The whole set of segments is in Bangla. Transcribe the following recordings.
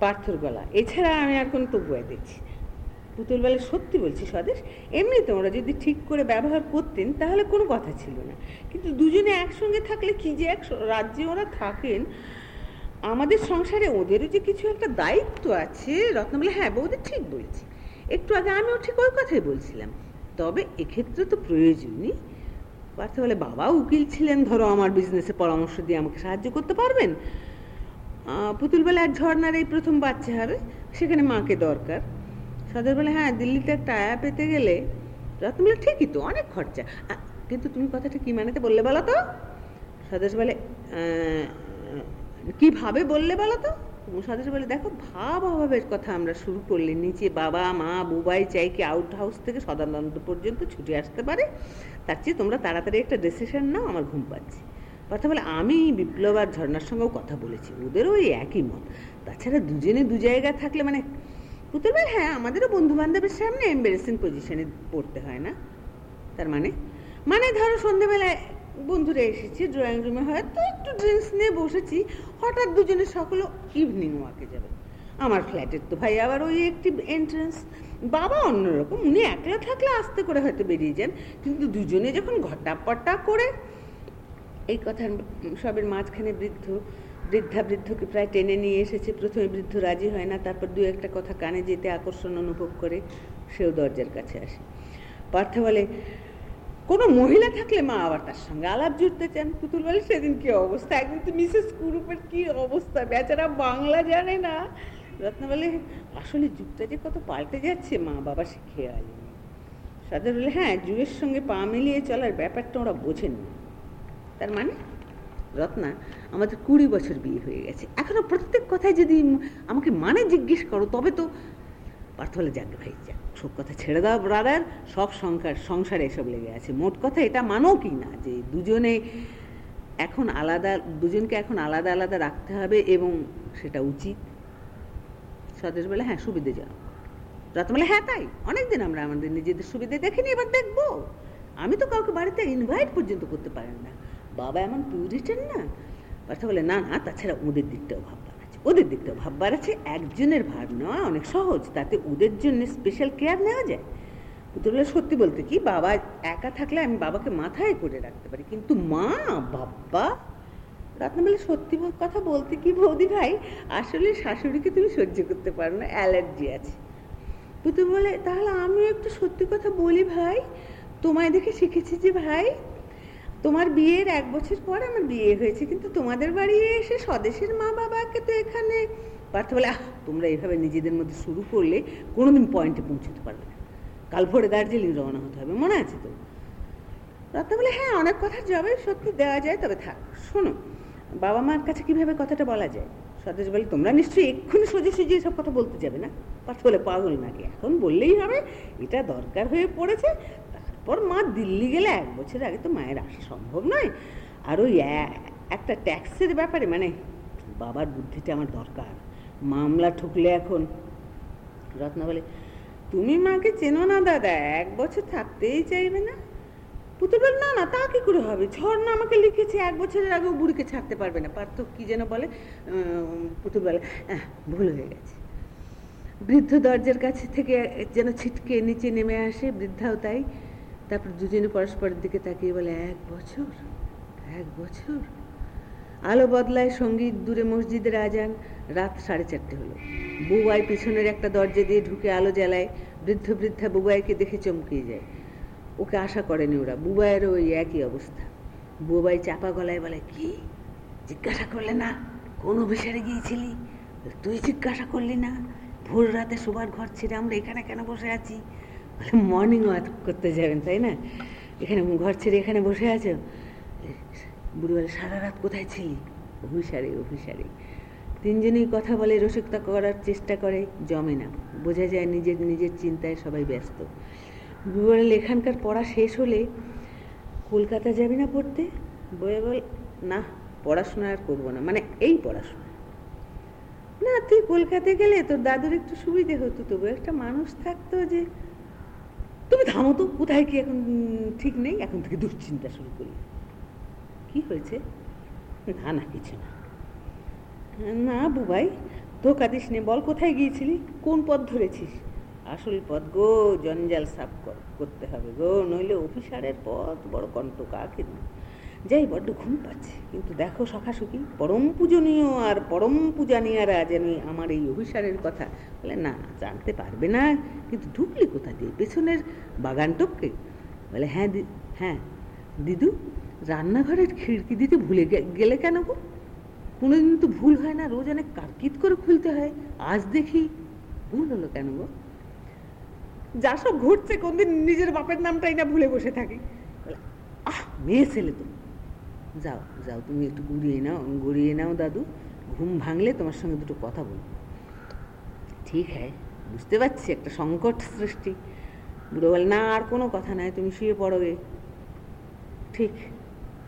পার্থর গলা। এছাড়া আমি আর কোনো তবুয়াই দেখছি পুতুল বলে সত্যি বলছি স্বদেশ, এমনি তোমরা যদি ঠিক করে ব্যবহার করতেন তাহলে কোনো কথা ছিল না। কিন্তু দুজনে একসঙ্গে থাকলে কি যে এক রাজ্যে ওরা থাকেন? আমাদের সংসারে ওদেরও যে কিছু একটা দায়িত্ব আছে রত্ন বলে হ্যাঁ বৌদি ঠিক বলছি। একটু আগে আমিও ঠিক ওই কথাই বলছিলাম। তবে এক্ষেত্রে তো প্রয়োজনই। পার্থ বলে বাবা উকিল ছিলেন, ধরো আমার বিজনেসে পরামর্শ দিয়ে আমাকে সাহায্য করতে পারবেন? পুতুল বেলা এক ঝর্নার এই প্রথম বাচ্চা হবে, সেখানে মাকে দরকার। সদর বলে হ্যাঁ দিল্লিতে একটা আয়া পেতে গেলে রত্ন বলে, ঠিকই তো, অনেক খরচা। কিন্তু তুমি কথাটা কি মানেতে বললে বলো তো? সদস্য বলে কীভাবে বললে বলো তো? সদস্য বলে, দেখো, ভাব অভাবের কথা আমরা শুরু করলে নিচে বাবা, মা, বুবাই চাই কি আউট হাউস থেকে সদানন্দ পর্যন্ত ছুটে আসতে পারে? তার চেয়ে তোমরা তাড়াতাড়ি একটা ডিসিশন নাও, আমার ঘুম পাচ্ছি। কথা বলে আমি বিপ্লব আর ঝর্নার সঙ্গেও কথা বলেছি, ওদেরও ওই একই মত। তাছাড়া দুজনে দু জায়গায় থাকলে মানে পুতুল ভাই হ্যাঁ আমাদেরও বন্ধু বান্ধবের সামনে এম্বারেসিং পজিশনে পড়তে হয় না। তার মানে মানে ধরো সন্ধ্যেবেলায় বন্ধুরা এসেছে ড্রয়িং রুমে হয়তো একটু ড্রিঙ্কস নিয়ে বসেছি, হঠাৎ দুজনে সকল ইভিনিং ওয়াকে যাবে। আমার ফ্ল্যাটের তো ভাই আবার ওই একটি এন্ট্রান্স বাবা অন্যরকম, উনি একলা থাকলে আস্তে করে হয়তো বেরিয়ে যান, কিন্তু দুজনে যখন ঘটাপটা করে এই কথার সবের মাঝখানে বৃদ্ধ, বৃদ্ধা বৃদ্ধকে প্রায় টেনে নিয়ে এসেছে। প্রথমে বৃদ্ধ রাজি হয় না, তারপর দু একটা কথা কানে যেতে আকর্ষণ অনুভব করে সেও দরজার কাছে আসে। পার্থ বলে, কোনো মহিলা থাকলে মা আবার তার সঙ্গে আলাপ জুড়তে চান? পুতুল বলে, সেদিন কি অবস্থা? একদিন তো মিসেস কুরুপের কি অবস্থা? বেচারা বাংলা জানে না। রত্ন বলে, আসলে যুগটা যে কত পাল্টে যাচ্ছে, মা বাবা সে খেয়াল সাদর বলে হ্যাঁ যুগের সঙ্গে পা মিলিয়ে চলার ব্যাপারটা ওরা বোঝেন না তার মানে? রত্না, আমাদের কুড়ি বছর বিয়ে হয়ে গেছে। এখনও প্রত্যেক কথায় যদি আমাকে মানে জিজ্ঞেস করো, তবে তো পার্থ বলে যাক ভাই, যাক। সব কথা ছেড়ে দাও ব্রাদার সব সংসার, সংসারে এসব লেগে আছে। মোট কথা এটা মানো কি না যে দুজনে এখন আলাদা, দুজনকে এখন আলাদা আলাদা রাখতে হবে এবং সেটা উচিত। স্বদেশ বলে হ্যাঁ সুবিধে যাও রত বলে হ্যাঁ তাই। অনেকদিন আমরা আমাদের নিজেদের সুবিধে দেখিনি, এবার দেখব। আমি তো কাউকে বাড়িতে ইনভাইট পর্যন্ত করতে পারেন না। বাবা এমন পিউরিটেন না। কথা বলে, না না, তাছাড়া ওদের দিকটাও ভাববার আছে। ওদের দিকটাও ভাববার আছে। একজনের ভার নেওয়া অনেক সহজ। তাতে ওদের জন্য স্পেশাল কেয়ার নেওয়া যায়। পুতুলের সত্যি বলতে কি, বাবা একা থাকলে আমি বাবাকে মাথায় করে রাখতে পারি। কিন্তু মা বাবা বলে সত্যি কথা বলতে কি বৌদি ভাই, আসলে শাশুড়িকে তুমি সহ্য করতে পারো না, অ্যালার্জি আছে। পুতুল বলে তাহলে আমিও একটু সত্যি কথা বলি ভাই। তোমায় দেখে শিখেছি যে ভাই তোমার বিয়ের এক বছর পর আমার বিয়ে হয়েছে, কিন্তু তোমাদের বাড়ি এসে স্বদেশের মা বাবাকে তো এখানে পার্থ বলে, আহ, তোমরা এইভাবে নিজেদের মধ্যে শুরু করলে কোনোদিন পয়েন্টে পৌঁছতে পারবে না। কাল ভোরে দার্জিলিং রওনা হতে হবে, মনে আছে তো? রত্ন বলে হ্যাঁ অনেক কথার জবাব সত্যি দেওয়া যায়, তবে থাক, শোনো, বাবা মার কাছে কীভাবে কথাটা বলা যায়? স্বদেশ বলে, তোমরা নিশ্চয়ই এক্ষুনি সোজে সুজে সব কথা বলতে যাবে না? পার্থ বলে, পাগল নাকি? এখন বললেই হবে, এটা দরকার হয়ে পড়েছে তারপর মা দিল্লি গেলে এক বছর আগে তো মায়ের আসা সম্ভব নয়। আর ওই একটা ট্যাক্সের ব্যাপারে মানে বাবার বুদ্ধিটা আমার দরকার। মামলা ঠুকলে এখন। রত্না বলে, তুমি মাকে চেনো না দাদা, এক বছর থাকতেই চাইবে না। পুতুল বলে, না না, তা কি করে হবে? ঝর্ণা আমাকে লিখেছে, এক বছরের আগেও বুড়িকে ছাড়তে পারবে না। পার্থ কি যেন বলে পুতুল বলে ভুল হয়ে গেছে। বৃদ্ধ দরজার কাছে থেকে যেন ছিটকে নিচে নেমে আসে বৃদ্ধাও তাই। তারপর দুজনে পরস্পরের দিকে তাকিয়ে বলে, এক বছর এক বছর। আলো বদলায় সংগীত দূরে মসজিদের আজান, রাত সাড়ে চারটে হলো। বুবাই পিছনের একটা দরজা দিয়ে ঢুকে আলো জ্বালায়, বৃদ্ধ বৃদ্ধা বুবাইকে দেখে চমকিয়ে যায়। ওকে আশা করেনি ওরা, বুবাইয়েরও ওই একই অবস্থা। বুবাই চাপা গলায় বলে, কি? জিজ্ঞাসা করলে না? কোন অভিসারে গিয়েছিলি? তুই জিজ্ঞাসা করলি না? ভোর রাতে শোবার ঘর ছেড়ে আমরা এখানে কেন বসে আছি? মর্নিং ওয়াক করতে যাবেন, তাই না? এখানে ঘর ছেড়ে এখানে বসে আছো? বুড়ি বলে সারা রাত কোথায় ছিলি? অভিসারে অভিসারে তিনজনেই কথা বলে, রসিকতা করার চেষ্টা করে, জমে না। বোঝা যায় নিজের নিজের চিন্তায় সবাই ব্যস্ত। বলে এখানকার পড়া শেষ হলে কলকাতা যাবি না পড়তে? বয়ে বল, না, পড়াশোনা আর করব না। মানে এই পড়াশোনা। না, তুই কলকাতায় গেলে তোর দাদুর একটু সুবিধে হতো তবু একটা মানুষ থাকতো যে তুমি থামো তো কোথায় কি এখন ঠিক নেই? এখন থেকে দুশ্চিন্তা শুরু করি। কি হয়েছে? না না, কিছু না। না বুবাই ধোকা দিস নে, বল কোথায় গিয়েছিলি? কোন পথ ধরেছিস? আসল পথ গো, জঞ্জাল সাফ করতে হবে গো। নইলে অফিসারের পথ বড় কণ্টকা কিন্তু যাই, বড্ড ঘুম পাচ্ছে। কিন্তু দেখো সখাসখি পরম পূজনীয় আর পরম পূজানিয়ারা যেন আমার এই অভিসারের কথা। বলে, না জানতে পারবে না, কিন্তু ঢুকলি কোথা দিয়ে? পেছনের বাগান টপকে? বলে হ্যাঁ হ্যাঁ দিদু, রান্নাঘরের খিড়কি দিতে ভুলে গেলে কেন গো? কোনোদিন তো ভুল হয় না, রোজ অনেক কারকিত করে খুলতে হয়, আজ দেখি ভুল হলো কেন গো? যা সব ঘটছে, কোনদিন নিজের বাপের নামটাই না ভুলে বসে থাকি। আহ, মেয়ে ছেলে তো। যাও যাও, তুমি একটু গুড়িয়ে নাও, গড়িয়ে নাও দাদু, ঘুম ভাঙলে তোমার সঙ্গে দুটো কথা বলব। ঠিক হ্যাঁ বুঝতে পারছি, একটা সংকট সৃষ্টি। বুড়ো বলে না আর কোনো কথা নাই, তুমি শুয়ে পড়োগে ঠিক,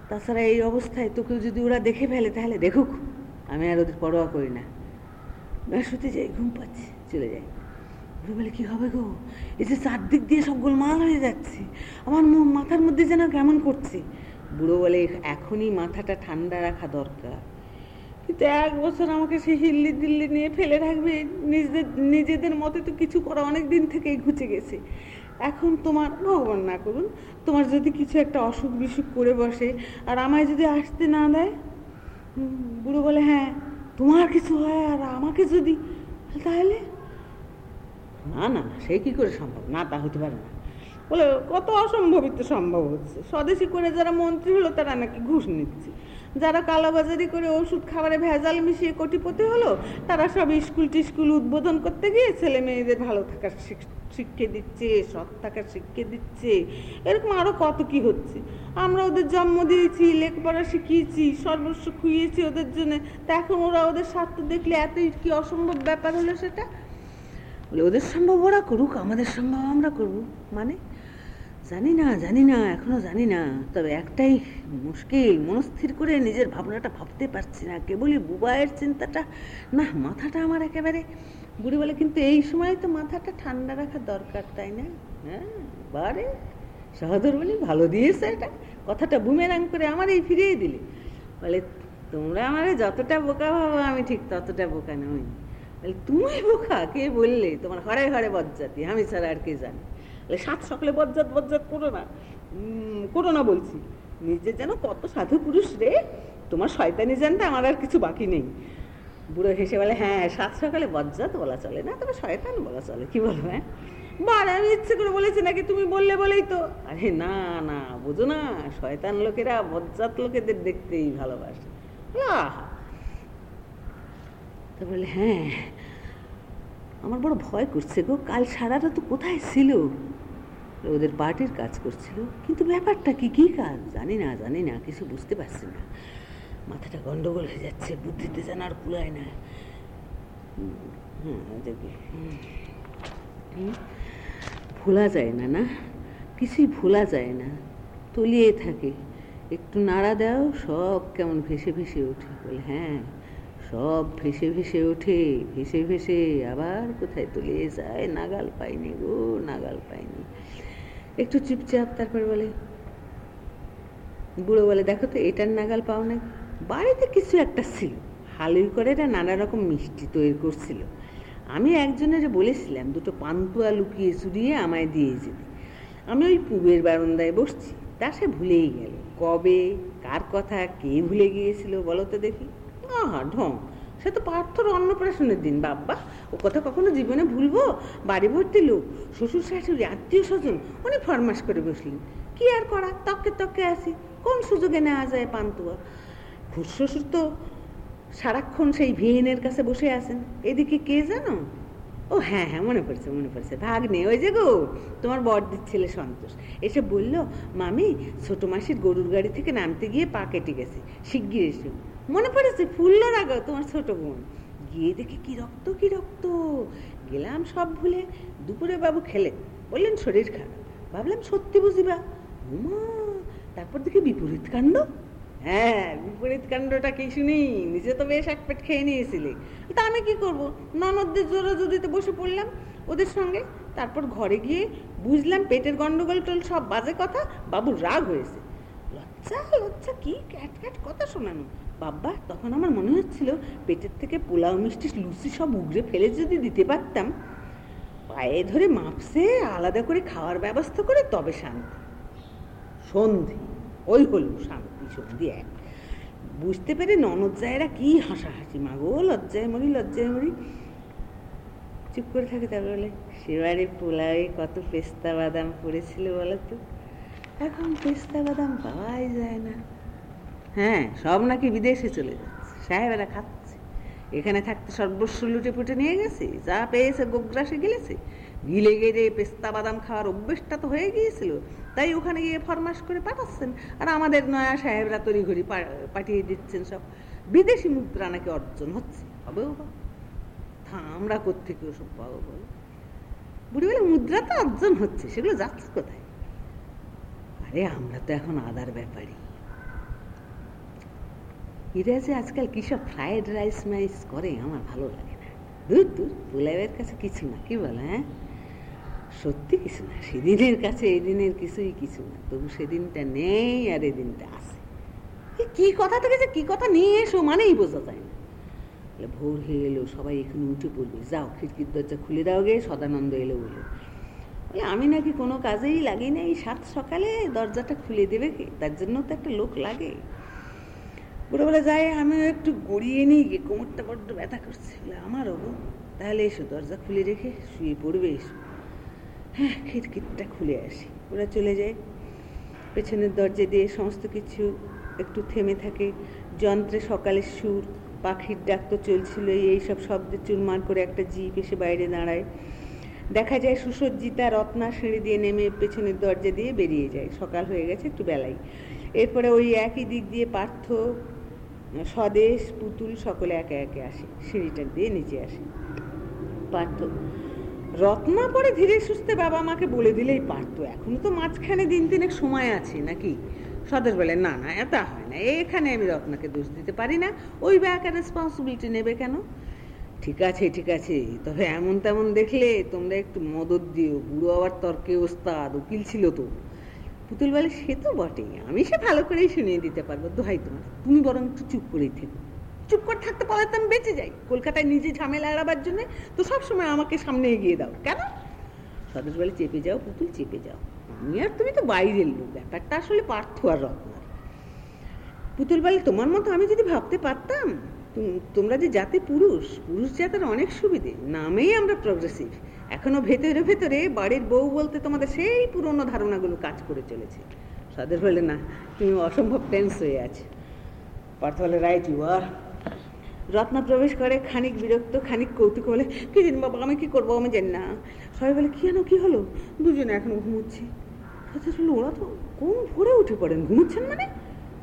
তাছাড়া এই অবস্থায় তোকেও যদি ওরা দেখে ফেলে, তাহলে দেখুক, আমি আর ওদের পরোয়া করি না। শুতে যাই ঘুম পাচ্ছে, চলে যাই বুড়ো বলে কী হবে গো? এই যে চারদিক দিয়ে সব গোলমাল হয়ে যাচ্ছে। আমার মাথার মধ্যে যেন কেমন করছে। বুড়ো বলে, এখনই মাথাটা ঠান্ডা রাখা দরকার। কিন্তু এক বছর আমাকে সে হিল্লি দিল্লি নিয়ে ফেলে রাখবে নিজেদের নিজেদের মতে তো কিছু করা অনেক দিন থেকেই ঘুচে গেছে। এখন তোমার, ভগবান না করুন, তোমার যদি কিছু একটা অসুখ বিসুখ করে বসে, আর আমায় যদি আসতে না দেয় বুড়ো বলে হ্যাঁ তোমার কিছু হয় আর আমাকে যদি, তাহলে? না না সে কি করে সম্ভব? না, তা হতে পারে না। বলে, কত অসম্ভবিত সম্ভব হচ্ছে। স্বদেশি করে যারা মন্ত্রী হলো, তারা নাকি ঘুষ নিচ্ছে। যারা কালোবাজারি করে ওষুধ খাবারে ভেজাল মিশিয়ে কোটিপতি হলো, তারা সব স্কুল টিস্কুল উদ্বোধন করতে গিয়ে ছেলে মেয়েদের ভালো থাকার শিক্ষা দিচ্ছে, সৎ থাকার শিক্ষা দিচ্ছে। এরকম আরও কত কি হচ্ছে? আমরা ওদের জন্ম দিয়েছি, লেখাপড়া শিখিয়েছি, সর্বস্ব খুইয়েছি ওদের জন্য। তা এখন ওরা ওদের স্বার্থ দেখলে এতই কি অসম্ভব ব্যাপার হলো সেটা? ওদের সম্ভব ওরা করুক, আমাদের সম্ভব আমরা করব। মানে জানি না জানি না এখনও জানি না তবে একটাই মুশকিল, মনস্থির করে নিজের ভাবনাটা ভাবতে পারছি না। কেবলই বুবায়ের চিন্তাটা। না, মাথাটা আমার একেবারে বুড়ি বলে, কিন্তু এই সময় তো মাথাটা ঠান্ডা রাখা দরকার, তাই না? হ্যাঁ বারে সহদর বলি, ভালো দিয়েছে এটা। কথাটা বুমেরাং করে আমার এই ফিরিয়ে দিলে। বলে, তোমরা আমারে যতটা বোকা ভাবো, আমি ঠিক ততটা বোকা নই। বলে তুমি বোকা? কে বললে? তোমার হরে হরে বজ্জাতি আমি ছাড়া আর কে জানি? সাত সকালে বজ্জাত বজ্জাত করো না। করো না বলছি। নিজে যেন কত সাধু পুরুষ রে, তোমার শয়তানি জানতে আমার আর কিছু বাকি নেই। বুড়ো হেসে বলে হ্যাঁ সাত সকালে বজ্জাত বলা চলে না, তবে শয়তান বলা চলে, কি বলব হ্যাঁ? বার আমি ইচ্ছে করে বলেছি নাকি, তুমি বললে বলেই তো। আরে না না, বুঝো না, শয়তান লোকেরা বজ্জাত লোকেদের দেখতেই ভালোবাসে। তো বলে হ্যাঁ আমার বড় ভয় করছে গো, কাল সারাটা তো কোথায় ছিল? ওদের পার্টির কাজ করছিল, কিন্তু ব্যাপারটা কি, কী কাজ? জানি না জানি না, কিছু বুঝতে পারছি না। মাথাটা গন্ডগোল হয়ে যাচ্ছে, বুদ্ধিতে যেন আর কুলায় না। ভোলা যায় না না? কিছুই ভোলা যায় না। তলিয়ে থাকে। একটু নাড়া দাও, সব কেমন ভেসে ভেসে ওঠে। বলে হ্যাঁ সব ভেসে ভেসে ওঠে, ভেসে ভেসে। আবার কোথায় তলিয়ে যায়? নাগাল পাইনি গো, নাগাল পাইনি। একটু চুপচাপ তারপর বলে, বুড়ো বলে, দেখো তো, এটার নাগাল পাও না বাড়িতে কিছু একটা ছিল, হালুই করে এটা নানা রকম মিষ্টি তৈরি করছিল। আমি একজনের বলেছিলাম, দুটো পান্তুয়া লুকিয়ে চুরিয়ে আমায় দিয়ে যেতে। আমি ওই পুবের বারান্দায় বসছি, তা সে ভুলেই গেল। কবে, কার কথা, কে ভুলে গিয়েছিল বলো তো দেখি। আহা, ঢং! সে তো পার্থর অন্নপ্রাশনের দিন, বাব্বা। ও কথা কখনো জীবনে ভুলবো? বাড়ি ভর্তি লোক, শ্বশুর শাশুড়ি, আত্মীয় স্বজন, উনি ফরমাস করে বসলেন। কি আর করা? তককে তককে আসি। কোন সুযোগে নেওয়া যায় পান্তুয়া? খুশ শ্বশুর তো সারাক্ষণ সেই ভিহিনের কাছে বসে আছেন। এদিকে কে জানো? ও হ্যাঁ হ্যাঁ মনে পড়ছে মনে পড়ছে। ভাগ নেই ওই যে গো, তোমার বড়দির ছেলে সন্তোষ। এসে বলল, মামি, ছোট মাসির গরুর গাড়ি থেকে নামতে গিয়ে পা কেটে গেছে। শিগগির এসে। মনে পড়েছে? ফুললো রাগা তোমার ছোট বোন। গিয়ে দেখি কি রক্ত কি রক্ত। গেলাম সব ভুলে দুপুরে বাবু খেলে বললেন, শরীর খারাপ। ভাবলাম, সত্যি বুঝিবা উমা, তারপর দেখি বিপরীত কাণ্ড? হ্যাঁ বিপরীত কাণ্ডটা কি শুনি? নিজে তো বেশ এক পেট খেয়ে নিয়েছিলে। তা আমি কি করব? ননদদের জোরে জোরিতে বসে পড়লাম ওদের সঙ্গে। তারপর ঘরে গিয়ে বুঝলাম পেটের গন্ডগোল টোল সব বাজে কথা বাবুর রাগ হয়েছে। লজ্জা লজ্জা, কি ক্যাট ক্যাট কথা শোনানো। বাব্বা তখন আমার মনে হচ্ছিল পেটের থেকে পোলাও, মিষ্টি, লুচি সব উগড়ে ফেলে যদি দিতে পারতাম। পায়ে ধরে মাপসে আলাদা করে খাওয়ার ব্যবস্থা করে তবে শান্তি। সন্ধি, ওই হলো শান্তি, সন্ধি এক। বুঝতে পেরে ননদ জায়েরা কি হাসাহাসি মাগো লজ্জায় মরি লজ্জায় মরি। চুপ করে থাকে তারপর বলে, সেবারে পোলাওয়ে কত পেস্তা বাদাম পড়েছিল বলো তো? এখন পেস্তা বাদাম পাওয়াই যায় না। হ্যাঁ সব নাকি বিদেশে চলে যাচ্ছে। সাহেবেরা খাচ্ছে। এখানে থাকতে সর্বস্ব লুটে পুটে নিয়ে গেছে। যা পেয়েছে গোগ্রাসে গিলেছে। গিলে গেলে পেস্তা বাদাম খাওয়ার অভ্যেসটা তো হয়ে গিয়েছিল। তাই ওখানে গিয়ে ফরমাস করে পাঠাচ্ছেন। আর আমাদের নয়া সাহেবরা তড়িঘড়ি পাঠিয়ে দিচ্ছেন সব। বিদেশি মুদ্রা নাকি অর্জন হচ্ছে। হবেও বা? আমরা কোথেকে ওসব পাবো বল? বুড়ি বলে, মুদ্রা তো অর্জন হচ্ছে। সেগুলো যাচ্ছে কোথায়? আরে, আমরা তো এখন আদার ব্যাপারী। এরা আজকাল কি সব ফ্রাইড রাইস মাইস করে, আমার ভালো লাগে না। দূর দূর, পোলাইয়ের কাছে কিছু না, কি বলে হ্যাঁ? সত্যি কিছু না, সেদিনের কাছে এই দিনের কিছুই কিছু না, তবু সেদিনটা নেই আর এদিনটা আছে। কি কথা থেকে যে কি কথা নিয়ে এসো, মানেই বোঝা যায় না। ভোর হয়ে এলো, সবাই এখানে উঠে পড়বে, যাও, খিড়কির দরজা খুলে দাও গে, সদানন্দ এলো বলে। বলে, আমি নাকি কোনো কাজেই লাগি না এই সাত সকালে দরজাটা খুলে দেবে কে? তার জন্য তো একটা লোক লাগে। বলে যাই আমিও একটু গড়িয়ে নিই গে কোমরটা বড্ড ব্যথা করছে। আমারও গো। তাহলে এসো, দরজা খুলে রেখে শুয়ে পড়বে, এসো। হ্যাঁ খিটকিটটা খুলে আসি। ওরা চলে যায়। পেছনের দরজা দিয়ে সমস্ত কিছু একটু থেমে থাকে। যন্ত্রে সকালের সুর, পাখির ডাক তো চলছিল, এই সব শব্দে চুরমার করে একটা জিপ এসে বাইরে দাঁড়ায়। দেখা যায় সুসজ্জিতা রত্না সিঁড়ি দিয়ে নেমে পেছনের দরজা দিয়ে বেরিয়ে যায়। সকাল হয়ে গেছে একটু বেলাই। এরপরে ওই একই দিক দিয়ে পার্থ স্বদেশ, পুতুল সকলে একে একে আসে, সিঁড়িটা দিয়ে নিচে আসে। পার্থ, রত্না পরে ধীরে সুস্থে বাবা মাকে বলে দিলেই পারতো। এখনও তো মাঝখানে দিন তিনেক সময় আছে নাকি? স্বদেশ বলে, না না এটা হয় না, এখানে আমি রত্নাকে দোষ দিতে পারি না, ওই ব্যাকের রেসপন্সিবিলিটি নেবে কেন? ঠিক আছে ঠিক আছে, তবে এমন তেমন দেখলে তোমরা একটু মদত দিও, বুড়ো আবার তর্কে ওস্তাদ, উকিল ছিল তো। পুতুল বলে, সে তো বটেই। আমি সে ভালো করেই শুনিয়ে দিতে পারব। দোহাই তোমার। তুমি বরং একটু চুপ করেই থেকো। চুপ করে থাকতে পারলে তো আমি বেঁচে যাই। কলকাতায় নিজে ঝামেলা এড়াবার জন্য তো সবসময় আমাকে সামনে এগিয়ে দাও। কেন? সদস্য বলে, চেপে যাও পুতুল, চেপে যাও। আমি আর তুমি তো বাইরের লোক। ব্যাপারটা আসলে পার্থ আর রত্নার। পুতুল বলে, তোমার মতো আমি যদি ভাবতে পারতাম তোমরা যে জাতি পুরুষ পুরুষ জাতের অনেক সুবিধে। নামেই আমরা প্রগ্রেসিভ এখনও ভেতরে ভেতরে বাড়ির বউ বলতে তোমাদের সেই পুরনো ধারণাগুলো কাজ করে চলেছে। সাদের বলে না, তুমি অসম্ভব টেন্স হয়ে আছে। পার্থ বলে রাইট ইউ আর রত্না প্রবেশ করে, খানিক বিরক্ত, খানিক কৌতুক বলে, কি দিন বাবা, আমি কি করব আমি জানি না। সবাই বলে, কি জানো, কি হলো? দুজনে এখনও ঘুমোচ্ছি। বলে, ওরা তো কোন ভোরে উঠে পড়েন ঘুমোচ্ছেন মানে?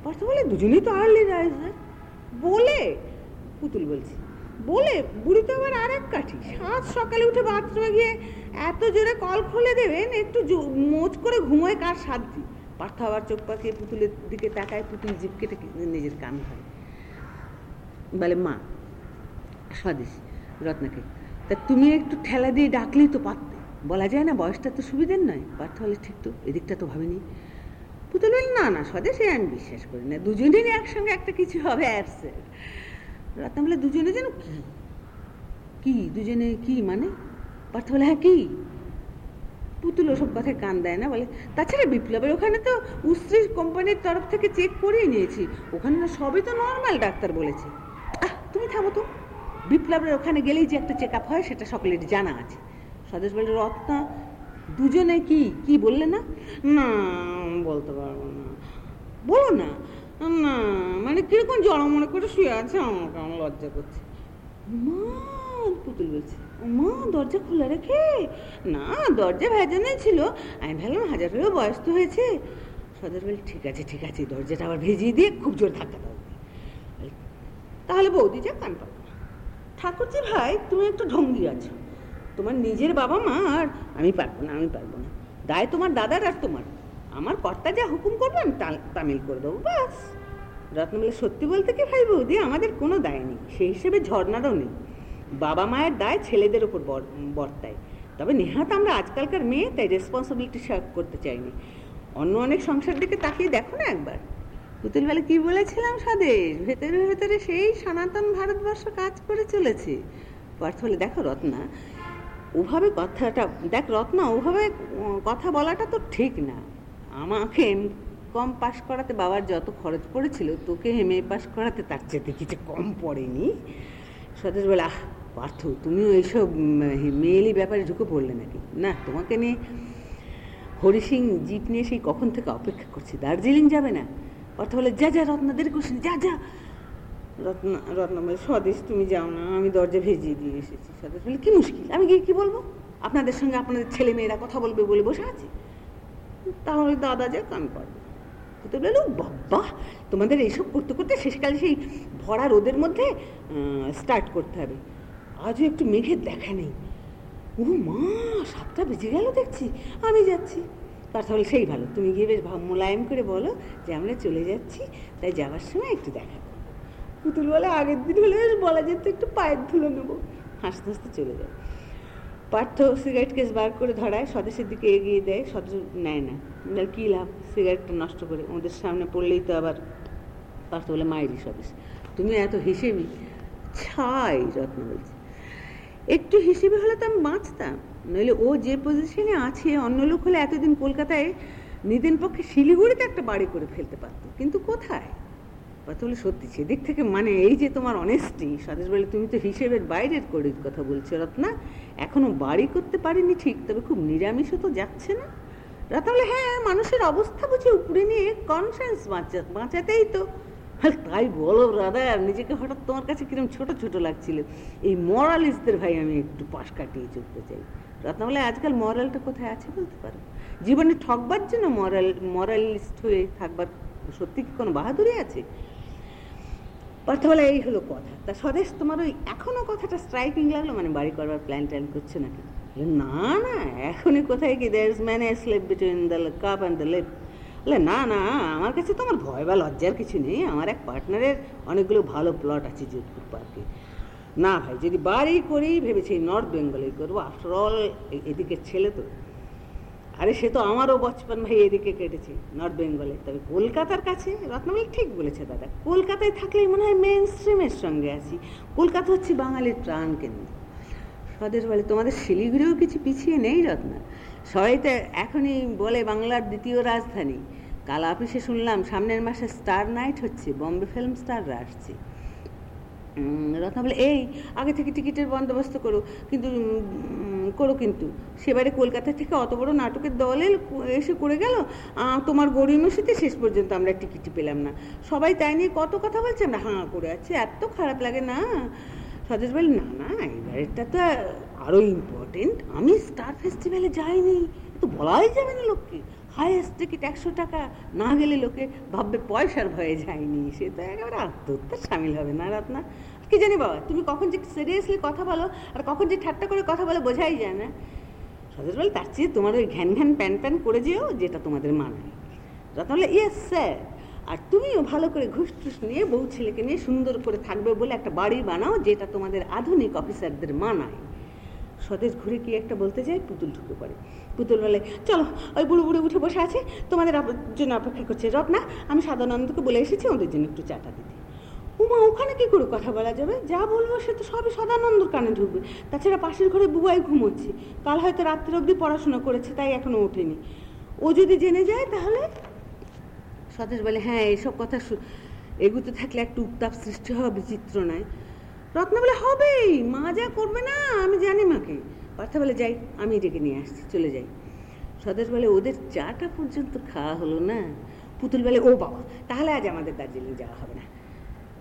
পার্থ বলে, দুজনেই তো আর্লি রাইজ বলে, পুতুল বলছি বলে বুড়ি তো আবার আর এক কাঠি। সাত সকালে উঠে বাথরুমে গিয়ে এত জোরে কল খুলে দেবেন, একটু মোচ করে ঘুমোয় কার সাধ্যি পার্থ আবার চোখ পাকিয়ে পুতুলের দিকে তাকায়, পুতুল জিপ কেটে নিজের কান ধরে। বলে, মা, স্বদেশ, রত্নাকে, তা তুমি একটু ঠেলা দিয়ে ডাকলেই তো পারতে। বলা যায় না, বয়সটা তো সুবিধের নয়। পার্থ হলে ঠিক তো, এদিকটা তো ভাবিনি। পুতুল বলে, না না, স্বদেশে আমি বিশ্বাস করি না। দুজনেরই একসঙ্গে একটা কিছু হবে, অ্যাবসেন্ট। রত্না বলে দুজনে যেন কি? কি দুজনে কি মানে? পার্থ বলে হ্যাঁ কি? পুতুল ওসব কথায় কান দেয় না বলে। তাছাড়া বিপ্লবের ওখানে তো উস্ত্রি কোম্পানির তরফ থেকে চেক করিয়ে নিয়েছি। ওখানে না সবই তো নর্মাল ডাক্তার বলেছে। আহ, তুমি থামো তো। বিপ্লবের ওখানে গেলেই যে একটা চেক আপ হয়, সেটা সকলের জানা আছে। স্বদেশ বলে, রত্না, দুজনে কি? কি বললে না? না, বলতে পারব না। বলো না। না মানে কীরকম জড় মনে করে শুয়ে আছে আমাকে আমার লজ্জা করছে। মা, পুতুল বলছে মা, দরজা খোলা রেখে? না, দরজা ভেজানো ছিল। আমি ভাবলাম হাজার হলেও বয়স তো হয়েছে। সদর বলে ঠিক আছে ঠিক আছে, দরজাটা আবার ভেজিয়ে দিয়ে খুব জোর ধাক্কা দাও। তাহলে বৌদি যা কান পাবো ঠাকুরজি ভাই, তুমি একটু ঢঙ্গি আছো। তোমার নিজের বাবা মা আর আমি পারব না, আমি পারব না। দায় তোমার দাদার আর তোমার। আমার কর্তা যা হুকুম করব আমি তামিল করে দেবো রত্ন বলে সত্যি বলতে কি ভাই বৌদি, আমাদের কোনো দায় নেই, সেই হিসেবে ঝর্ণারও নেই। বাবা মায়ের দায় ছেলেদের ওপর বর্তায়। তবে নেহাত আমরা আজকালকার মেয়ে, তাই রেসপন্সিবিলিটি শেয়ার করতে চাইনি। অন্য অনেক সংসার দিকে তাকিয়ে দেখো না একবার। পুতুল বেলা কি বলেছিলাম স্বদেশ? ভেতরে ভেতরে সেই সনাতন ভারতবর্ষ কাজ করে চলেছে। পার্থ বলে দেখো রত্না, ওভাবে কথাটা, দেখ রত্না, ওভাবে কথা বলাটা তো ঠিক না। আমাকে এম কম পাশ করাতে বাবার যত খরচ পড়েছিল, তোকে এম এ পাশ করাতে তার চেয়ে কিছু কম পড়েনি? স্বদেশ বলে, আহ, পার্থ, তুমিও এইসব মেয়েলি ব্যাপারে ঢুকে পড়লে নাকি? না, তোমাকে নিয়ে হরি সিং জিপ নিয়ে সেই কখন থেকে অপেক্ষা করছি? দার্জিলিং যাবে না? পার্থ বলে, যা যা রত্না দেরি করছি যা যা। রত্না রত্না বলে স্বদেশ তুমি যাও না, আমি দরজা ভেজিয়ে দিয়ে এসেছি। স্বদেশ বলে, কী মুশকিল? আমি গিয়ে কী বলব? আপনাদের সঙ্গে আপনাদের ছেলে মেয়েরা কথা বলবে বলে বসে আছে? তাহলে দাদা যাক আমি পারব তো বলল, বাবা, তোমাদের এইসব করতে করতে শেষকালে সেই ভরা রোদের মধ্যে স্টার্ট করতে হবে। আজও একটু মেঘের দেখা নেই। ও মা, সাতটা বেজে গেল দেখছি, আমি যাচ্ছি। তার তাহলে সেই ভালো, তুমি গিয়ে বেশ মোলায়েম করে বলো যে আমরা চলে যাচ্ছি, তাই যাওয়ার সময় একটু দেখা করব পুতুল বলে, আগের দিন হলে বেশ বলা যেত একটু পায়ের ধুলো নেব। হাসতে হাসতে চলে যায়। পার্থ সিগারেট কেস বার করে ধরায় স্বদেশের দিকে এগিয়ে দেয়, স্বদেশ নেয় না। কী লাভ? সিগারেটটা নষ্ট করে ওদের সামনে পড়লেই তো আবার পার্থ বলে, মাইরি স্বদেশ, তুমি এত হিসেবি? ছাই রত্ন বলছে। একটু হিসেবে হলে তো আমি বাঁচতাম। নইলে ও যে পজিশনে আছে, অন্য লোক হলে এতদিন কলকাতায় নিদেন পক্ষে শিলিগুড়িতে একটা বাড়ি করে ফেলতে পারতো। কিন্তু কোথায়? তাহলে সত্যি সেদিক থেকে মানে এই যে তোমার অনেস্টি স্বদেশ বলে তুমি তো হিসেবের বাইরের করির কথা বলছো, রত্না। এখনও বাড়ি করতে পারিনি ঠিক, তবে খুব নিরামিষও তো যাচ্ছে না। রত্না বলে হ্যাঁ মানুষের অবস্থা বুঝে উপরে নিয়ে কনফিডেন্স বাঁচা, বাঁচাতেই তো। তাই বলো ব্রাদার নিজেকে হঠাৎ তোমার কাছে কিরম ছোট ছোট লাগছিল। এই মরালিস্টদের ভাই আমি একটু পাশ কাটিয়ে চলতে চাই। রত্না বলে আজকাল মরালটা কোথায় আছে বলতে পারো? জীবনে ঠকবার জন্য মরাল মরালিস্ট হয়ে থাকবার সত্যি কি কোনো বাহাদুরি আছে? পার্থ বলে এই হলো কথা। তা স্বদেশ, তোমার ওই এখনও কথাটা স্ট্রাইকিং লাগল? মানে বাড়ি করবার প্ল্যান ট্যান করছে নাকি? না না, এখনই কোথায় কি there is man slip between the cup and the lip বলে, না না, আমার কাছে তো আমার ভয় বা লজ্জার কিছু নেই। আমার এক পার্টনারের অনেকগুলো ভালো প্লট আছে যোধপুর পার্কে না ভাই, যদি বাড়ি করি ভেবেছি নর্থ বেঙ্গলে করব। আফটার অল এদিকে ছেলে তো। আরে সে তো আমারও বচপন ভাই এদিকে কেটেছে, নর্থ বেঙ্গলে। তবে কলকাতার কাছে রত্নমালী ঠিক বলেছে দাদা, কলকাতায় থাকলেই মনে হয় মেন স্ট্রিমের সঙ্গে আছি। কলকাতা হচ্ছে বাঙালির প্রাণ কেন্দ্র। স্বদেশ বলে তোমাদের শিলিগুড়িও কিছু পিছিয়ে নেই, রত্না? সবাই তো এখনই বলে বাংলার দ্বিতীয় রাজধানী। কাল অফিসে শুনলাম সামনের মাসে স্টার নাইট হচ্ছে, বম্বে ফিল্ম স্টাররা আসছে। রত্না বলে, এই, আগে থেকে টিকিটের বন্দোবস্ত করো। কিন্তু করো কিন্তু। সেবারে কলকাতা থেকে অত বড় নাটকের দলে এসে করে গেল তোমার গরিব গরিমসিতে শেষ পর্যন্ত আমরা টিকিটই পেলাম না। সবাই তাই নিয়ে কত কথা বলছে, আমরা হাঁ করে আছে, এত খারাপ লাগে না। স্বদেশ বলে, না না, এবারেরটা তো আরও ইম্পর্টেন্ট আমি স্টার ফেস্টিভ্যালে যাইনি তো বলাই যাবে না লোককে। হায়েস্ট টিকিট একশো টাকা না গেলে লোকে ভাববে পয়সার ভয়ে যায়নি। সে তো একেবারে আত্মহত্যার সামিল হবে না রাত না কি জানি বাবা, তুমি কখন যে সিরিয়াসলি কথা বলো আর কখন যে ঠাট্টা করে কথা বলো বোঝাই যায় না। সদর বলে, তার চেয়ে তোমার ওই ঘ্যান ঘ্যান প্যান প্যান করে যেও, যেটা তোমাদের মানায় রত্ন বলে ইয়েস স্যার আর তুমিও ভালো করে ঘুষ টুস নিয়ে বউ ছেলেকে নিয়ে সুন্দর করে থাকবে বলে একটা বাড়ি বানাও, যেটা তোমাদের আধুনিক অফিসারদের মানায়। স্বদেশ ঘুরে কি একটা বলতে যায়? পুতুল ঢুকে পড়ে। পুতুল বলে, চলো, ওই বুড়ো বুড়ো উঠে বসে আছে। তোমাদের জন্য অপেক্ষা করছে। রত্না, আমি সাদানন্দকে বলে এসেছি, ওদের জন্য একটু চাটা দিতে। উমা, ওখানে কি করে কথা বলা যাবে? যা বলব সে তো সবই সদানন্দর কানে ঢুকবে। তাছাড়া পাশের ঘরে বুবাই ঘুমোচ্ছে। কাল হয়তো রাত্রে অবধি পড়াশোনা করেছে, তাই এখনও ওঠেনি। ও যদি জেনে যায় তাহলে? স্বদেশ বলে হ্যাঁ এইসব কথা এগুতে থাকলে একটু উত্তাপ সৃষ্টি হওয়া বিচিত্র নয়। রত্না বলে, হবেই, মা যা করবে না, আমি জানি মাকে। পার্থা বলে, যাই, আমি ডেকে নিয়ে আসছি, চলে যাই। স্বদেশ বলে, ওদের চাটা পর্যন্ত খাওয়া হলো না? পুতুল বলে, ও বাবা, তাহলে আজ আমাদের দার্জিলিং যাওয়া হবে না।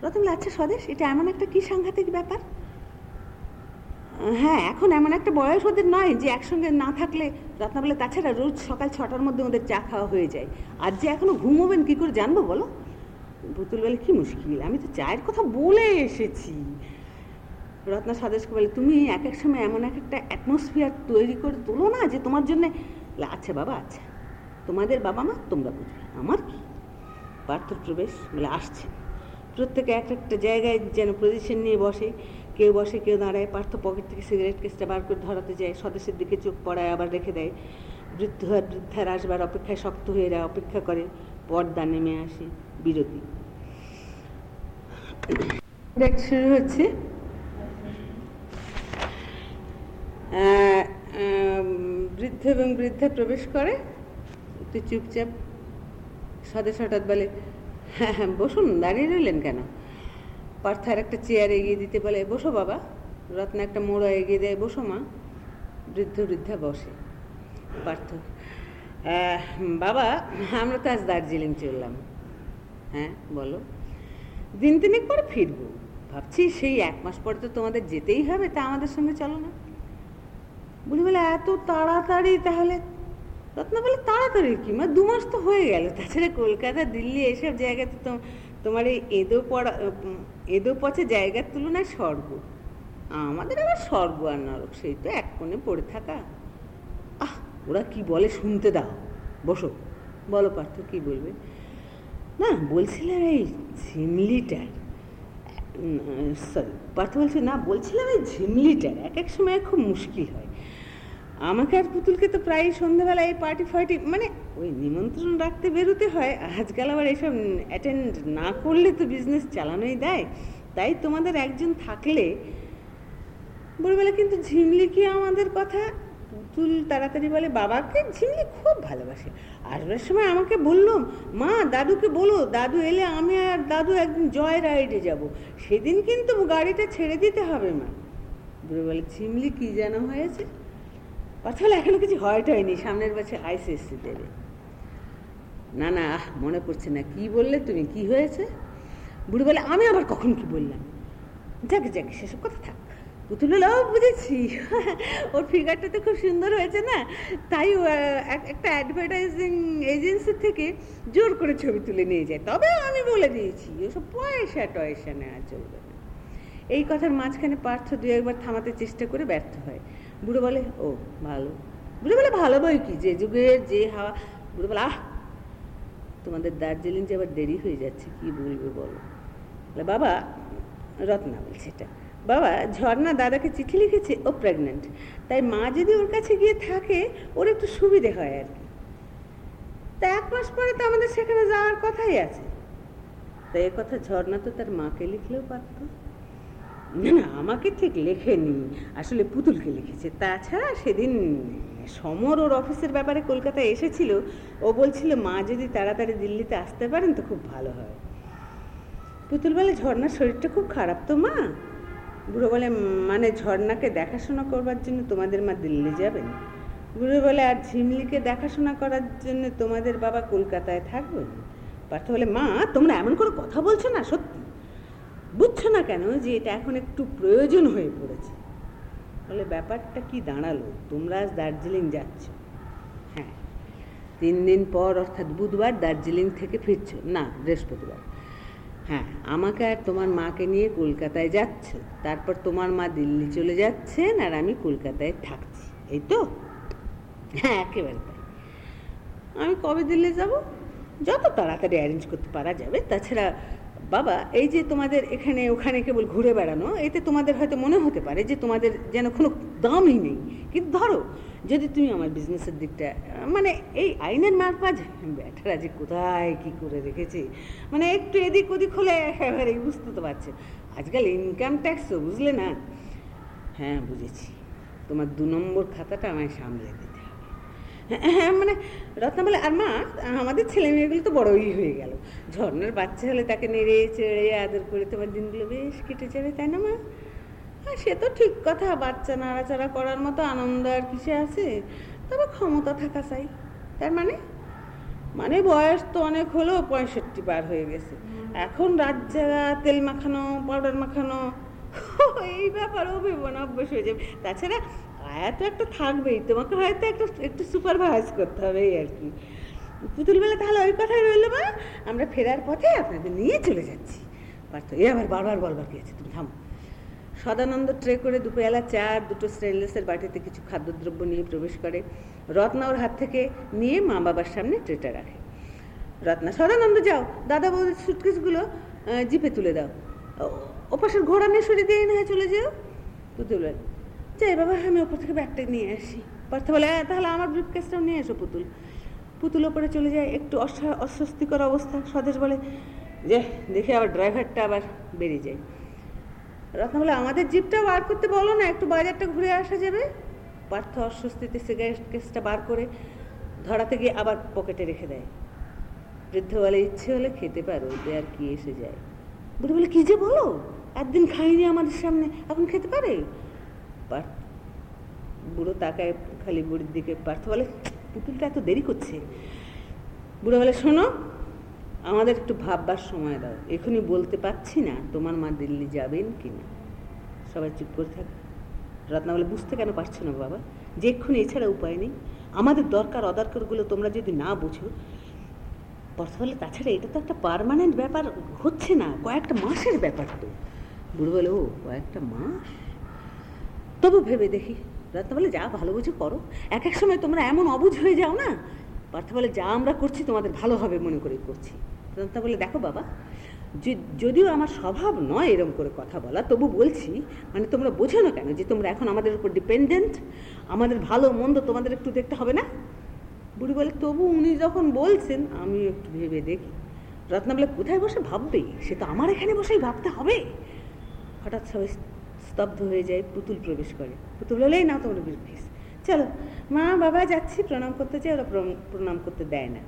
রতন আচ্ছা স্বদেশ, এটা এমন একটা কি সাংঘাতিক ব্যাপার? হ্যাঁ এখন এমন একটা বয়স ওদের নয় যে একসঙ্গে না থাকলে রত্না বলে তাছাড়া রোজ সকাল ছটার মধ্যে ওদের চা খাওয়া হয়ে যায়। আর যে এখনও ঘুমোবেন, কি করে জানব বলো? পুতুল বলে, কি মুশকিল, আমি তো চায়ের কথা বলে এসেছি। রত্না স্বদেশকে বলে, তুমি এক এক সময় এমন এক একটা অ্যাটমসফিয়ার তৈরি করে তোলো না যে তোমার জন্যে আচ্ছা বাবা আচ্ছা। তোমাদের বাবা মা, তোমরা বুঝবে। আমার কি? পার্থ প্রবেশ বলে, আসছে। প্রত্যেকে এক একটা জায়গায় যেন পজিশন নিয়ে বসে, কেউ বসে, কেউ দাঁড়ায়, পার্থ পকেট থেকে সিগারেট কেসটা বার করে ধরাতে যায়, স্বদেশের দিকে চোখ পড়ায়, আবার রেখে দেয়। বৃদ্ধ আর বৃদ্ধার আসবার অপেক্ষায় শক্ত হয়ে এরা অপেক্ষা করে, পর্দা নেমে আসে বিরতি শুরু হচ্ছে। বৃদ্ধ এবং বৃদ্ধা প্রবেশ করে। একটু চুপচাপ স্বদেশ হঠাৎ বলে হ্যাঁ হ্যাঁ বসুন, দাঁড়িয়ে রইলেন কেন? পার্থ আর একটা চেয়ার এগিয়ে দিতে বলে, বসো বাবা। রত্ন একটা মোড়া এগিয়ে দেয়, বসো মা। বৃদ্ধ, বৃদ্ধা বসে। পার্থ বাবা, আমরা তো আজ দার্জিলিং চললাম। হ্যাঁ বলো। দিন তিনেক পরে ফিরবো। ভাবছি সেই এক মাস পরে তো তোমাদের যেতেই হবে, তা আমাদের সঙ্গে চলো না। বলি বলে এত তাড়াতাড়ি তাহলে রত্না বলে তাড়াতাড়ি কি? মানে দু মাস তো হয়ে গেল। তাছাড়া কলকাতা, দিল্লি এসব জায়গাতে তো তোমার এই এদো পড়া এদো পচে জায়গার তুলনায় স্বর্গ। আমাদের আবার স্বর্গ আর নরক, সেই তো এক কোণে পড়ে থাকা। আহ, ওরা কি বলে শুনতে দাও। বসো। বলো পার্থ, কি বলবে? না, বলছিলাম এই ঝিমলিটার। সরি, পার্থ বলছে না, বলছিলাম এই ঝিমলিটার। এক এক সময় খুব মুশকিল হয়। আমাকে আর পুতুলকে তো প্রায় সন্ধ্যাবেলা এই পার্টি ফার্টি মানে ওই নিমন্ত্রণ রাখতে বেরোতে হয়। আজকাল আবার এসব অ্যাটেন্ড না করলে তো বিজনেস চালানোই দেয়। তাই তোমাদের একজন থাকলে বলবেলা কিন্তু ঝিমলি কি আমাদের কথা? পুতুল তাড়াতাড়ি বলে, বাবাকে ঝিমলি খুব ভালোবাসে। আসবার সময় আমাকে বলল, মা, দাদুকে বলো, দাদু এলে আমি আর দাদু একদিন জয় রাইডে যাব। সেদিন কিন্তু গাড়িটা ছেড়ে দিতে হবে মা। বুড়ো বলে ঝিমলি কি যেন হয়েছে। অর্থাৎ এখনও কিছু হয়টা হয়নি, সামনের বছর আইসিএসসি দেবে। না না মনে পড়ছে না, কি বললে তুমি, কি হয়েছে? বুড়ি বলে, আমি আবার কখন কি বললাম? যাকে যাকে, সেসব কথা থাক। পুতুল পুতুলাও বুঝেছি। ওর ফিগারটা তো খুব সুন্দর হয়েছে না? তাই একটা অ্যাডভার্টাইজিং এজেন্সি থেকে জোর করে ছবি তুলে নিয়ে যায়। তবে আমি বলে দিয়েছি, ওসব পয়সা টয়সা নেওয়া চলবে না। এই কথার মাঝখানে পার্থ দু একবার থামাতে চেষ্টা করে ব্যর্থ হয়। বুড়ো বলে, ও, ভালো। বুড়ো বলে, ভালো বই কি? যে যুগের যে হাওয়া। বুড়ো বলে, আহ, তোমাদের দার্জিলিং যে আবার দেরি হয়ে যাচ্ছে, কি বলবে বলো? বাবা, রত্না বলছে এটা। বাবা, ঝর্ণা দাদাকে চিঠি লিখেছে, ও প্রেগনেন্ট তাই মা যদি ওর কাছে গিয়ে থাকে, ওর একটু সুবিধে হয় আর কি। তা এক মাস পরে তো আমাদের সেখানে যাওয়ার কথাই আছে। তাই কথা ঝর্ণা তো তার মাকে লিখলেও পারত। না না আমাকে ঠিক লেখেনি আসলে পুতুলকে লিখেছে। তাছাড়া সেদিন সমর ওর অফিসের ব্যাপারে কলকাতায় এসেছিল। ও বলছিল, মা যদি তাড়াতাড়ি দিল্লিতে আসতে পারেন তো খুব ভালো হয়। পুতুল বলে, ঝর্ণার শরীরটা খুব খারাপ তো, মা? বুড়ো বলে মানে ঝর্ণাকে দেখাশোনা করবার জন্য তোমাদের মা দিল্লি যাবেন। বুড়ো বলে, আর ঝিমলিকে দেখাশোনা করার জন্য তোমাদের বাবা কলকাতায় থাকবেন? পার্থ বলে, মা, তোমরা এমন করে কথা বলছো না, সত্যি? বুঝছ না কেন যে এটা এখন একটু প্রয়োজন হয়ে পড়েছে। বলে ব্যাপারটা কি দাঁড়াল? তোমরা আজ দার্জিলিং যাচ্ছ। হ্যাঁ তিন দিন পর অর্থাৎ বুধবার দার্জিলিং থেকে ফিরছো। না, বৃহস্পতিবার। হ্যাঁ আমাকে আর তোমার মাকে নিয়ে কলকাতায় যাচ্ছ। তারপর তোমার মা দিল্লি চলে যাচ্ছেন আর আমি কলকাতায় থাকছি। এই তো? হ্যাঁ একেবারে তাই। আমি কবে দিল্লি যাব? যত তাড়াতাড়ি অ্যারেঞ্জ করতে পারা যাবে। তাছাড়া বাবা, এই যে তোমাদের এখানে, ওখানে কেবল ঘুরে বেড়ানো, এতে তোমাদের হয়তো মনে হতে পারে যে তোমাদের যেন কোনো দামই নেই। কিন্তু ধরো, যদি তুমি আমার বিজনেসের দিকটা মানে এই আইনের মার পাজ ব্যাটারা যে কোথায় কি করে রেখেছে মানে একটু এদিক ওদিক হলে একেবারে বুঝতে তো পারছে। আজকাল ইনকাম ট্যাক্সও বুঝলে না? হ্যাঁ বুঝেছি। তোমার দু নম্বর খাতাটা আমায় সামলে দিতে হ্যাঁ মানে রত্না বলে আর মা, আমাদের ছেলে মেয়েগুলো তো বড়ই হয়ে গেল। ঝর্নার বাচ্চা হলে তাকে নেড়ে, চেড়ে, আদর করে তোমার দিনগুলো বেশ কেটে যাবে, তাই না মা? হ্যাঁ সে তো ঠিক কথা, বাচ্চা নাড়াচাড়া করার মতো আনন্দ আর কিসে আছে? তবে ক্ষমতা থাকা চাই, তার মানে? মানে বয়স তো অনেক হলো, পঁয়ষট্টি পার হয়ে গেছে। এখন রাত জায়গা তেল মাখানো পাউডার মাখানো, এই ব্যাপার অভিমান অভ্যেস হয়ে যাবে। তাছাড়া আয়া তো একটা থাকবেই, তোমাকে হয়তো একটা, একটু সুপারভাইজ করতে হবে আর কি। পুতুল বেলা তাহলে ওই কথাই রইল মা, আমরা ফেরার পথে আপনাদের নিয়ে চলে যাচ্ছি। পারত এ আবার বারবার বলবার কি আছে, তুমি থামো। সদানন্দ ট্রে করে দুপেলা চা, দুটো স্টেনলেসের বাটিতে কিছু খাদ্যদ্রব্য নিয়ে প্রবেশ করে। রত্না ওর হাত থেকে নিয়ে মা বাবার সামনে ট্রেটা রাখে। রত্না, সদানন্দ যাও, দাদা বৌদির সুটকেসগুলো জিপে তুলে দাও। ওপাশের ঘোড়া নিয়ে সরিয়ে দিয়ে না চলে যেও। পুতুল যাই বাবা, আমি ওপর থেকে ব্যাগটা নিয়ে আসি। পার্থ বলে তাহলে আমার ব্রিফকেসটাও নিয়ে এসো, পুতুল। পুতুল ওপরে চলে যায়, একটু অস্বস্তিকর অবস্থা। স্বদেশ বলে, যে, দেখে আবার ড্রাইভারটা আবার বেরিয়ে যায়। রত্ন বলে, আমাদের জিপটা বার করতে বলো না, একটু বাজারটা ঘুরে আসা যাবে? পার্থ অস্বস্তিতে সিগারেট কেসটা বার করে ধরাতে গিয়ে আবার পকেটে রেখে দেয়। বৃদ্ধ বলে, ইচ্ছে হলে খেতে পারো যে আর কি এসে যায়? বুড়ি বলে, কি যে বলো? একদিন খাইনি আমাদের সামনে, এখন খেতে পারে? বুড়ো তাকায় খালি বুড়ির দিকে পার্থ বলে, পুতুলটা এত দেরি করছে? বুড়ো বলে, শোনো, আমাদের একটু ভাববার সময় দাও। এখনই বলতে পারছি না তোমার মা দিল্লি যাবেন কি না সবাই চুপ করে থাকে। রত্না বলে, বুঝতে কেন পারছ না বাবা? যে এক্ষুনি এছাড়া উপায় নেই। আমাদের দরকার, অদরকারগুলো তোমরা যদি না বুঝো। বলে, তাছাড়া এটা তো একটা পারমানেন্ট ব্যাপার, হচ্ছে না। কয়েকটা মাসের ব্যাপার তো। বুড়ো বলে, ও, কয়েকটা মাস? তবু ভেবে দেখি রত্না বলে, যা ভালো বুঝে করো। এক এক সময় তোমরা এমন অবুঝ হয়ে যাও না? পার্থ বলে, যা আমরা করছি, তোমাদের ভালো হবে মনে করে করছি। রত্না বলে, দেখো বাবা যদিও আমার স্বভাব নয় এরম করে কথা বলা, তবু বলছি মানে তোমরা বোঝো না কেন যে, তোমরা এখন আমাদের উপর ডিপেন্ডেন্ট আমাদের ভালো মন্দ তোমাদের একটু দেখতে হবে না? বুড়ি বলে, তবু উনি যখন বলছেন আমি একটু ভেবে দেখি। রত্না বলে, কোথায় বসে ভাববে? সে তো আমার এখানে বসেই ভাবতে হবে। হঠাৎ সবাই স্তব্ধ হয়ে যায়, পুতুল প্রবেশ করে। পুতুল বলেই না তোমার ব্রিফকেস চলো। মা, বাবা যাচ্ছি, প্রণাম করতে চাই, ওরা প্রণাম করতে দেয় না।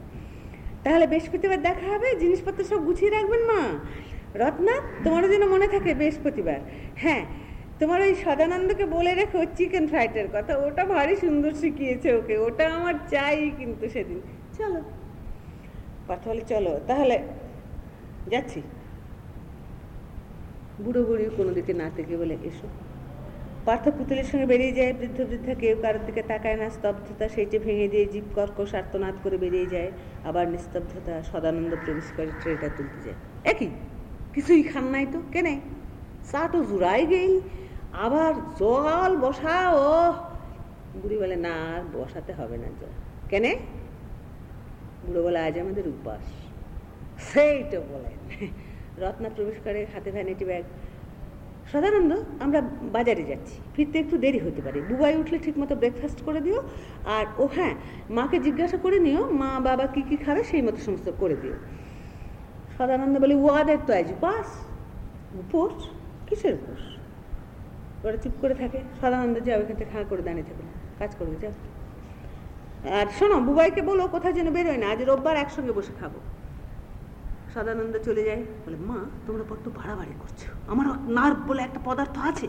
তাহলে বৃহস্পতিবার দেখা হবে, জিনিসপত্র সব গুছিয়ে রাখবেন মা? রত্না তোমারও যেন মনে থাকে বৃহস্পতিবার। হ্যাঁ তোমার ওই সদানন্দকে বলে রেখো চিকেন ফ্রাইটের কথা। ওটা ভারী সুন্দর শিখিয়েছে ওকে, ওটা আমার চাই কিন্তু সেদিন। চলো। পার্থ বলে চলো, তাহলে যাচ্ছি। বুড়ো বুড়ি কোনো দিকে না থেকে বলে, এসো। পার্থ পুতুলের সঙ্গে বেরিয়ে যায়, বৃদ্ধ বৃদ্ধা কেউ কারোর দিকে তাকায় না, স্তব্ধতা সেইটে ভেঙে দিয়ে জীব কর্কশ আর্তনাদ করে বেরিয়ে যায়, আবার নিস্তব্ধতা সদানন্দ প্রবেশ করে ট্রেটা তুলতে যায়। একই কিছুই খান নাই তো? কেনে চা তো জুড়াই গেই, আবার জল বসাও। বুড়ি বলে, না, আর বসাতে হবে না জল। কেনে বুড়ো বলে, আজ আমাদের উপাস। সেইটা বলেন রত্না প্রবেশ করে হাতে ভ্যানিটি ব্যাগ। সাধারণত আমরা বাজারে যাচ্ছি, ফিরতে একটু দেরি হতে পারে। বুবাই উঠলে ঠিকমতো ব্রেকফাস্ট করে দিও, আর ও হ্যাঁ মাকে জিজ্ঞাসা করে নিও, মা, বাবা কি কি খাবে সেই মতো সমস্ত করে দিও। সদানন্দ বলে ওয়াদের তো আজ উপাস উপোস, কিসের উপোস? ওরা চুপ করে থাকে। সদানন্দ যাও, এখান থেকে খাঁ করে দাঁড়িয়ে থাকবে কাজ করবে, যাও। আর শোনো, বুবাইকে বলো কোথায় যেন বেরোয় না, আজ রোববার একসঙ্গে বসে খাব। সদানন্দ চলে যায়। বলে, মা, তোমরা বড্ড বাড়াবাড়ি করছ। আমার নার্ভ বলে একটা পদার্থ আছে।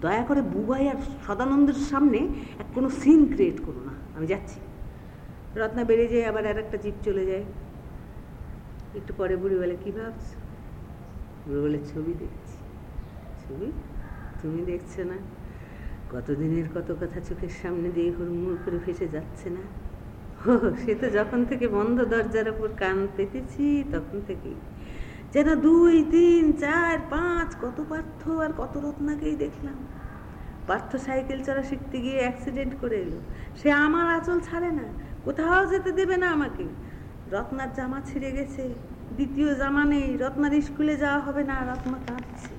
দয়া করে বুবাই আর সদানন্দের সামনে এক কোনো সিন ক্রিয়েট করো না। আমি যাচ্ছি। রত্না বেড়ে যায়, আবার আর একটা জিপ চলে যায়। একটু পরে বুড়ি বলে, কী ভাবছ? বুড়ি বলে, ছবি দেখছি। ছবি? তুমি দেখছ না? কতদিনের কত কথা চোখের সামনে দিয়ে হুড়মুড় করে ভেসে যাচ্ছে না? সে তো যখন থেকে বন্ধ দরজার উপর কান পেতেছি, তখন থেকেই। যেন দুই, তিন, চার, পাঁচ, কত পার্থ আর কত রত্নাকেই দেখলাম। পার্থ সাইকেল চড়া শিখতে গিয়ে অ্যাক্সিডেন্ট করে এলো। সে আমার আঁচল ছাড়ে না, কোথাও যেতে দেবে না আমাকে। রত্নার জামা ছিঁড়ে গেছে, দ্বিতীয় জামা নেই, রত্নার স্কুলে যাওয়া হবে না, রত্না কাঁদছে।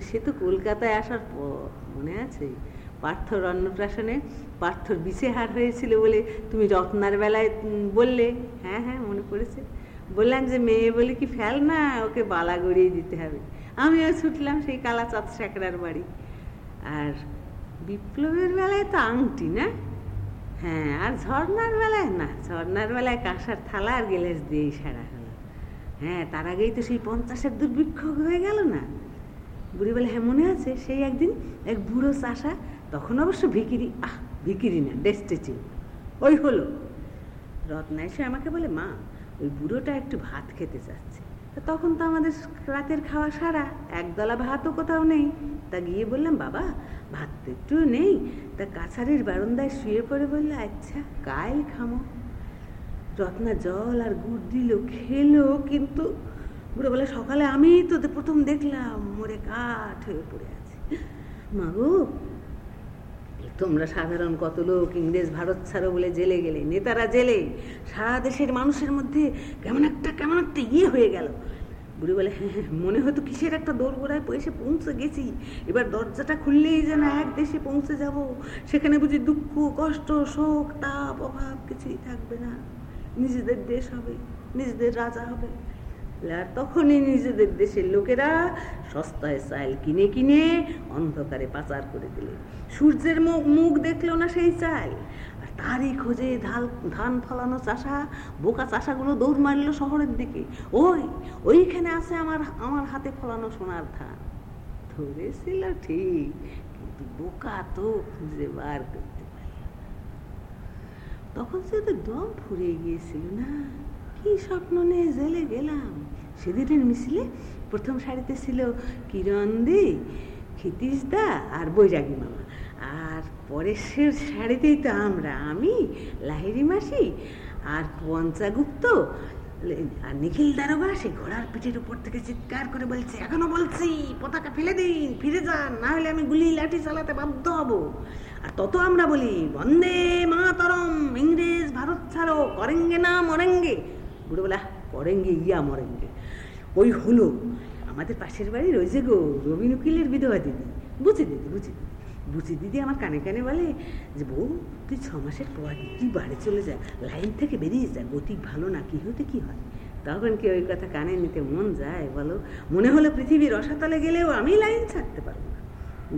সে তো কলকাতায় আসার পর, মনে আছে? পার্থর অন্নপ্রাশনে পার্থর বিছে হার হয়েছিল বলে তুমি রত্নার বেলায় বললে। হ্যাঁ হ্যাঁ মনে পড়েছে। বললাম যে, মেয়ে বলে কি ফেল না, ওকে বালা গড়িয়ে দিতে হবে। আমিও ছুটলাম সেই কালাচাঁদ শেখরার বাড়ি। আর বিপ্লবের বেলায় তো আংটি, না? হ্যাঁ আর ঝর্নার বেলায় না ঝর্নার বেলায় কাঁসার থালা আর গেলেস দিয়েই সারা হলো। হ্যাঁ তার আগেই তো সেই পঞ্চাশের দুর্ভিক্ষ হয়ে গেল না? বুড়ি বলে হ্যাঁ মনে আছে? সেই একদিন এক বুড়ো চাষা তখন অবশ্য ভিকিরি, আহ, ভিকিরি না ডেস্টেচিং ওই হলো। রত্না এসে আমাকে বলে, মা, ওই বুড়োটা একটু ভাত খেতে চাচ্ছে তখন তো আমাদের রাতের খাওয়া সারা, একদলা ভাতও কোথাও নেই। তা গিয়ে বললাম, বাবা, ভাত তো একটু নেই। তা কাছারির বারান্দায় শুয়ে পড়ে বললে আচ্ছা কাল খামো। রত্না জল আর গুড় দিল, খেলো, কিন্তু বুড়ো বলে, সকালে আমি তো প্রথম দেখলাম, মরে কাঠ হয়ে পড়ে আছে। মা গো তোমরা সাধারণ কত লোক ইংরেজ ভারত ছাড়ো বলে জেলে গেলে, নেতারা জেলে। সারা দেশের মানুষের মধ্যে কেমন একটা কেমন একটা ইয়ে হয়ে গেল। বুড়ি বলে হ্যাঁ হ্যাঁ মনে হয়তো কিসের একটা দোরগোড়ায় পয়সে পৌঁছে গেছি। এবার দরজাটা খুললেই যেন এক দেশে পৌঁছে যাব। সেখানে বুঝি দুঃখ, কষ্ট, শোক, তাপ, অভাব কিছুই থাকবে না। নিজেদের দেশ হবে, নিজেদের রাজা হবে। আর তখনই নিজেদের দেশের লোকেরা সস্তায় চাল কিনে কিনে অন্ধকারে পাচার করে দিলে। সূর্যের মুখ মুখ দেখল না সেই চাল। আর তারই খোঁজে ধাল, ধান ফলানো চাষা, বোকা চাষাগুলো দৌড় মারলো শহরের দিকে। ওই, ওইখানে আছে আমার আমার হাতে ফলানো সোনার ধান। ধরেছিল ঠিক, কিন্তু বোকা তো খুঁজে বার করতে পারল তখন সে তো দম ফুরিয়ে গিয়েছিল না। কি স্বপ্ন নিয়ে জেলে গেলাম? সেদিনের মিছিলে প্রথম সারিতে ছিল কিরণ দি, ক্ষিতীশ দা আর বৈরাগী মামা। আর পরের শাড়িতেই তো আমরা, আমি লাহিরি মাসি আর পঞ্চাগুপ্ত আর নিখিল দারোগা সে ঘোড়ার পিঠের উপর থেকে চিৎকার করে বলছে, এখনও বলছি, পতাকা ফেলে দিন, ফিরে যান না হলে আমি গুলি লাঠি চালাতে বাধ্য হব। আর তত আমরা বলি, বন্দে মাতরম, ইংরেজ ভারত ছাড়ো, করেঙ্গে না মরেঙ্গে। বুড়ো বলা করেঙ্গে ইয়া মরেঙ্গে। ওই হলো। আমাদের পাশের বাড়ির ওই যে গো, রবি উকিলের বিধবা দিদি। বুঝি দিদি বুঝি দিদি। বুঝি দিদি আমার কানে কানে বলে যে, বউ, তুই ছ মাসের পর তুই বাড়ি চলে যা, লাইন থেকে বেরিয়ে যা, গতি ভালো না, কি হতে কি হয়? তখন কি ওই কথা কানে নিতে মন যায় বলো? মনে হলো পৃথিবীর রসাতলে গেলেও আমি লাইন ছাড়তে পারব না।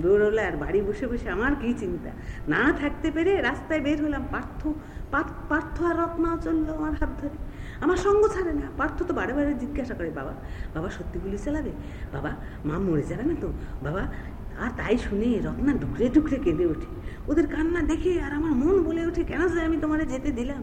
দৌড় দৌড়লে আর বাড়ি বসে বসে আমার কি চিন্তা? না থাকতে পেরে রাস্তায় বের হলাম পার্থ- পার্থ আর রত্না চলল আমার হাত ধরে। আমার সঙ্গ ছাড়ে না। পার্থ তো বারে বারে জিজ্ঞাসা করে, বাবা বাবা সত্যি গুলি চালাবে? বাবা, মা মরে যাবে না তো? বাবা, আর তাই শুনে রত্না ঢুকরে ঢুকরে কেঁদে ওঠে। ওদের কান্না দেখে আর আমার মন বলে ওঠে, কেন যে আমি তোমারে যেতে দিলাম?